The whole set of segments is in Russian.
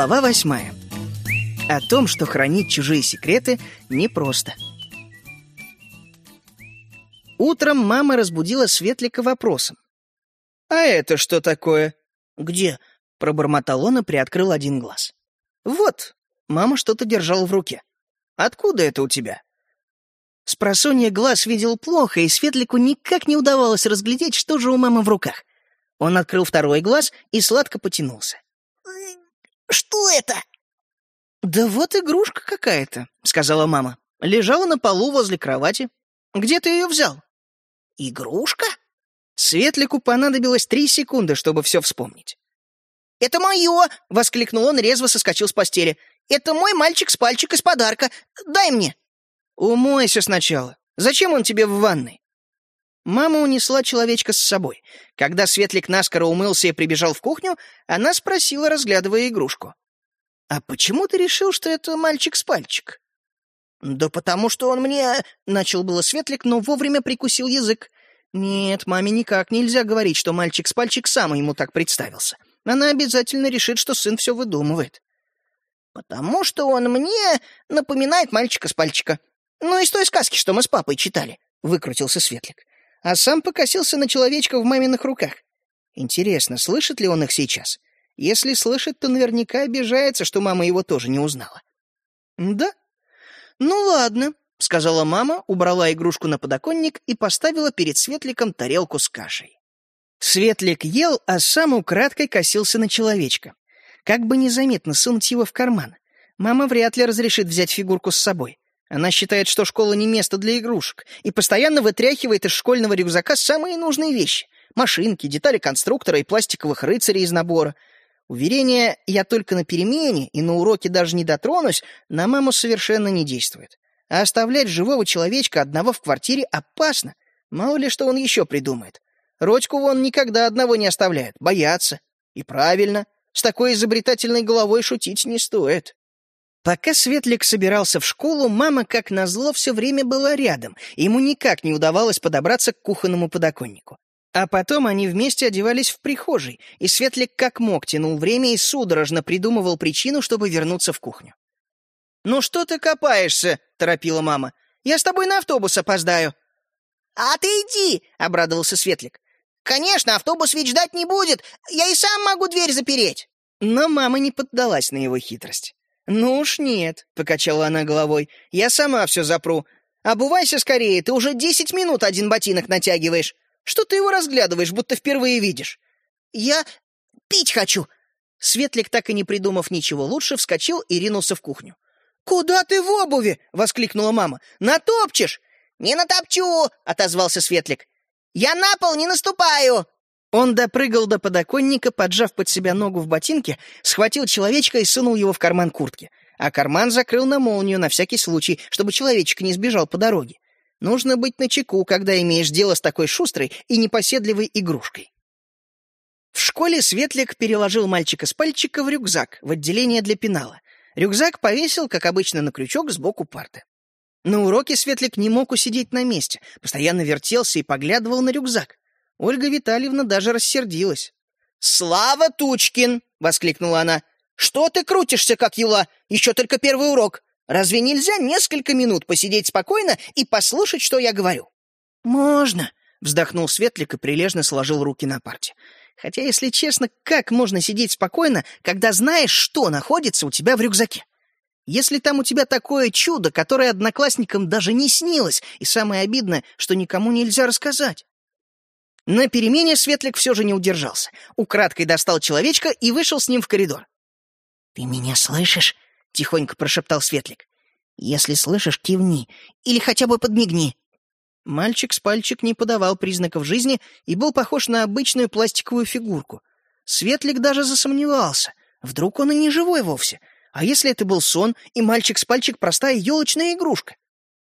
Глава восьмая. О том, что хранить чужие секреты непросто. Утром мама разбудила Светлика вопросом. «А это что такое?» «Где?» — пробормотал он и приоткрыл один глаз. «Вот!» — мама что-то держала в руке. «Откуда это у тебя?» Спросонья глаз видел плохо, и Светлику никак не удавалось разглядеть, что же у мамы в руках. Он открыл второй глаз и сладко потянулся. «Что это?» «Да вот игрушка какая-то», — сказала мама. Лежала на полу возле кровати. «Где ты ее взял?» «Игрушка?» Светлику понадобилось три секунды, чтобы все вспомнить. «Это мое!» — воскликнул он, резво соскочил с постели. «Это мой мальчик с пальчик из подарка. Дай мне!» «Умойся сначала. Зачем он тебе в ванной?» Мама унесла человечка с собой. Когда Светлик наскоро умылся и прибежал в кухню, она спросила, разглядывая игрушку. «А почему ты решил, что это мальчик с пальчик?» «Да потому что он мне...» — начал было Светлик, но вовремя прикусил язык. Нет, маме никак нельзя говорить, что мальчик с пальчик сам ему так представился. Она обязательно решит, что сын все выдумывает. «Потому что он мне напоминает мальчика с пальчика. Ну, из той сказки, что мы с папой читали», — выкрутился Светлик а сам покосился на человечка в маминых руках. Интересно, слышит ли он их сейчас? Если слышит, то наверняка обижается, что мама его тоже не узнала. «Да? Ну ладно», — сказала мама, убрала игрушку на подоконник и поставила перед Светликом тарелку с кашей. Светлик ел, а сам украдкой косился на человечка. Как бы незаметно сунуть его в карман. Мама вряд ли разрешит взять фигурку с собой. Она считает, что школа не место для игрушек, и постоянно вытряхивает из школьного рюкзака самые нужные вещи — машинки, детали конструктора и пластиковых рыцарей из набора. Уверение «я только на перемене и на уроке даже не дотронусь» на маму совершенно не действует. А оставлять живого человечка одного в квартире опасно. Мало ли что он еще придумает. Родьку вон никогда одного не оставляют, боятся. И правильно, с такой изобретательной головой шутить не стоит. Пока Светлик собирался в школу, мама, как назло, все время была рядом, ему никак не удавалось подобраться к кухонному подоконнику. А потом они вместе одевались в прихожей, и Светлик как мог тянул время и судорожно придумывал причину, чтобы вернуться в кухню. «Ну что ты копаешься?» — торопила мама. «Я с тобой на автобус опоздаю». «А ты иди!» — обрадовался Светлик. «Конечно, автобус ведь ждать не будет. Я и сам могу дверь запереть». Но мама не поддалась на его хитрость. «Ну уж нет», — покачала она головой, — «я сама все запру. Обувайся скорее, ты уже десять минут один ботинок натягиваешь. Что ты его разглядываешь, будто впервые видишь?» «Я пить хочу». Светлик, так и не придумав ничего лучше, вскочил и ринулся в кухню. «Куда ты в обуви?» — воскликнула мама. «Натопчешь!» «Не натопчу!» — отозвался Светлик. «Я на пол не наступаю!» Он допрыгал до подоконника, поджав под себя ногу в ботинке, схватил человечка и сунул его в карман куртки. А карман закрыл на молнию на всякий случай, чтобы человечек не сбежал по дороге. Нужно быть начеку, когда имеешь дело с такой шустрой и непоседливой игрушкой. В школе Светлик переложил мальчика с пальчика в рюкзак, в отделение для пенала. Рюкзак повесил, как обычно, на крючок сбоку парты. На уроке Светлик не мог усидеть на месте, постоянно вертелся и поглядывал на рюкзак. Ольга Витальевна даже рассердилась. «Слава Тучкин!» — воскликнула она. «Что ты крутишься, как юла? Еще только первый урок. Разве нельзя несколько минут посидеть спокойно и послушать, что я говорю?» «Можно», — вздохнул Светлик и прилежно сложил руки на парте. «Хотя, если честно, как можно сидеть спокойно, когда знаешь, что находится у тебя в рюкзаке? Если там у тебя такое чудо, которое одноклассникам даже не снилось, и самое обидное, что никому нельзя рассказать. На перемене Светлик все же не удержался. Украдкой достал человечка и вышел с ним в коридор. «Ты меня слышишь?» — тихонько прошептал Светлик. «Если слышишь, кивни. Или хотя бы подмигни». Мальчик с пальчик не подавал признаков жизни и был похож на обычную пластиковую фигурку. Светлик даже засомневался. Вдруг он и не живой вовсе. А если это был сон, и мальчик с пальчик простая елочная игрушка?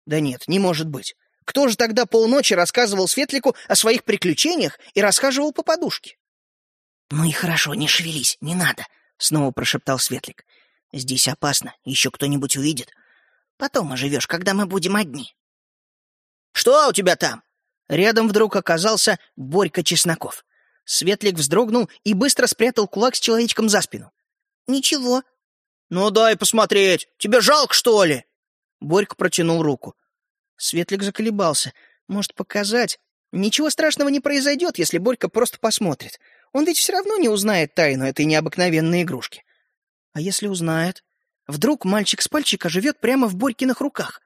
Да нет, не может быть. Кто же тогда полночи рассказывал Светлику о своих приключениях и расхаживал по подушке? — Ну и хорошо, не шевелись, не надо, — снова прошептал Светлик. — Здесь опасно, еще кто-нибудь увидит. Потом оживешь, когда мы будем одни. — Что у тебя там? Рядом вдруг оказался Борька Чесноков. Светлик вздрогнул и быстро спрятал кулак с человечком за спину. — Ничего, «Ну дай посмотреть! Тебе жалко, что ли?» Борька протянул руку. Светлик заколебался. Может, показать? Ничего страшного не произойдет, если Борька просто посмотрит. Он ведь все равно не узнает тайну этой необыкновенной игрушки. А если узнает? Вдруг мальчик с пальчика живет прямо в Борькиных руках?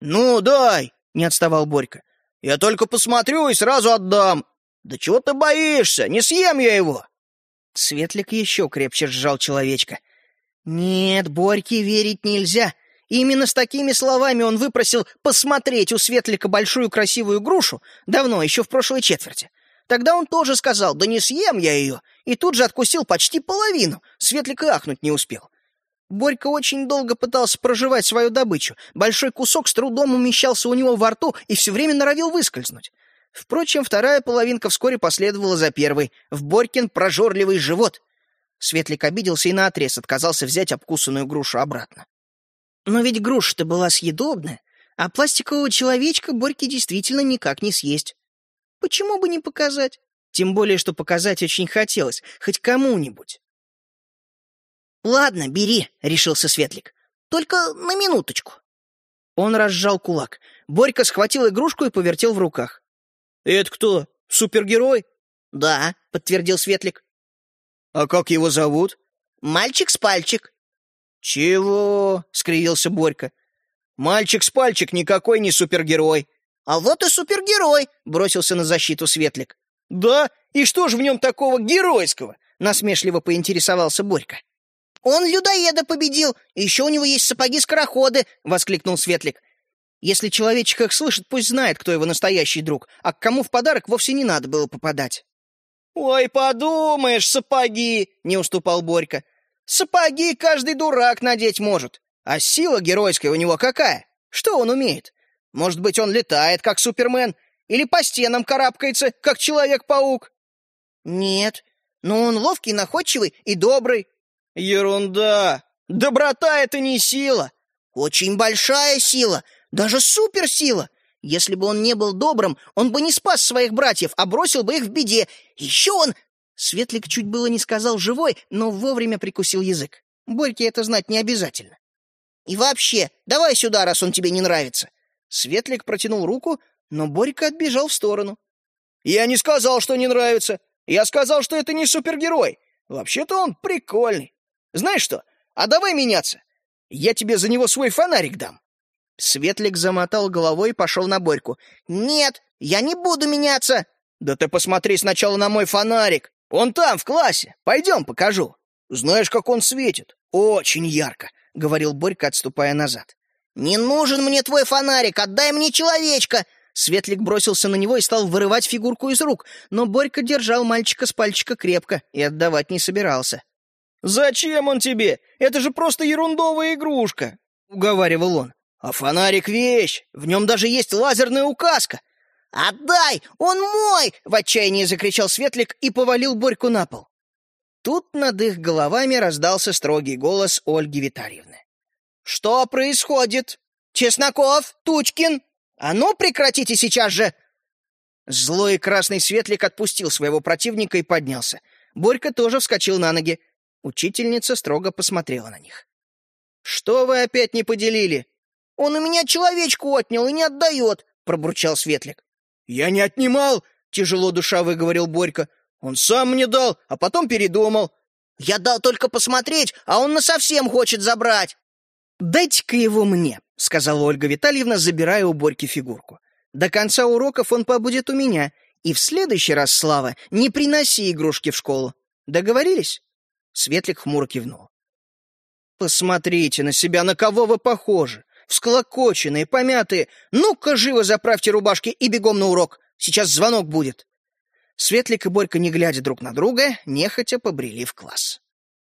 «Ну, дай!» — не отставал Борька. «Я только посмотрю и сразу отдам. Да чего ты боишься? Не съем я его!» Светлик еще крепче сжал человечка. «Нет, Борьке верить нельзя. Именно с такими словами он выпросил посмотреть у Светлика большую красивую грушу, давно, еще в прошлой четверти. Тогда он тоже сказал, да не съем я ее, и тут же откусил почти половину. Светлик и ахнуть не успел. Борька очень долго пытался проживать свою добычу. Большой кусок с трудом умещался у него во рту и все время норовил выскользнуть. Впрочем, вторая половинка вскоре последовала за первой. В Борькин прожорливый живот. Светлик обиделся и наотрез отказался взять обкусанную грушу обратно. Но ведь груша-то была съедобная, а пластикового человечка Борьке действительно никак не съесть. Почему бы не показать? Тем более, что показать очень хотелось, хоть кому-нибудь. «Ладно, бери», — решился Светлик. «Только на минуточку». Он разжал кулак. Борька схватил игрушку и повертел в руках. «Это кто? Супергерой?» «Да», — подтвердил Светлик. «А как его зовут?» «Мальчик с пальчик». «Чего?» — скривился Борька. «Мальчик с пальчик никакой не супергерой». «А вот и супергерой!» — бросился на защиту Светлик. «Да? И что же в нем такого геройского?» — насмешливо поинтересовался Борька. «Он людоеда победил, и еще у него есть сапоги-скороходы!» — воскликнул Светлик. «Если человечек их слышит, пусть знает, кто его настоящий друг, а к кому в подарок вовсе не надо было попадать». «Ой, подумаешь, сапоги!» — не уступал Борька. «Сапоги каждый дурак надеть может. А сила геройская у него какая? Что он умеет? Может быть, он летает, как Супермен, или по стенам карабкается, как Человек-паук?» «Нет, но он ловкий, находчивый и добрый». «Ерунда! Доброта — это не сила!» «Очень большая сила, даже суперсила!» Если бы он не был добрым, он бы не спас своих братьев, а бросил бы их в беде. Еще он...» Светлик чуть было не сказал «живой», но вовремя прикусил язык. Борьке это знать не обязательно. «И вообще, давай сюда, раз он тебе не нравится». Светлик протянул руку, но Борька отбежал в сторону. «Я не сказал, что не нравится. Я сказал, что это не супергерой. Вообще-то он прикольный. Знаешь что, а давай меняться. Я тебе за него свой фонарик дам». Светлик замотал головой и пошел на Борьку. «Нет, я не буду меняться!» «Да ты посмотри сначала на мой фонарик! Он там, в классе! Пойдем, покажу! Знаешь, как он светит? Очень ярко!» — говорил Борька, отступая назад. «Не нужен мне твой фонарик! Отдай мне человечка!» Светлик бросился на него и стал вырывать фигурку из рук, но Борька держал мальчика с пальчика крепко и отдавать не собирался. «Зачем он тебе? Это же просто ерундовая игрушка!» — уговаривал он. «А фонарик — вещь! В нем даже есть лазерная указка!» «Отдай! Он мой!» — в отчаянии закричал Светлик и повалил Борьку на пол. Тут над их головами раздался строгий голос Ольги Витальевны. «Что происходит? Чесноков, Тучкин! А ну, прекратите сейчас же!» Злой красный Светлик отпустил своего противника и поднялся. Борька тоже вскочил на ноги. Учительница строго посмотрела на них. «Что вы опять не поделили?» «Он у меня человечку отнял и не отдает», — пробурчал Светлик. «Я не отнимал!» — тяжело душа выговорил Борька. «Он сам мне дал, а потом передумал». «Я дал только посмотреть, а он насовсем хочет забрать». «Дайте-ка его мне», — сказала Ольга Витальевна, забирая у Борьки фигурку. «До конца уроков он побудет у меня, и в следующий раз, Слава, не приноси игрушки в школу. Договорились?» Светлик хмуро кивнул. «Посмотрите на себя, на кого вы похожи! Всклокоченные, помятые. Ну-ка, живо заправьте рубашки и бегом на урок. Сейчас звонок будет. Светлик и Борька, не глядя друг на друга, нехотя побрели в класс.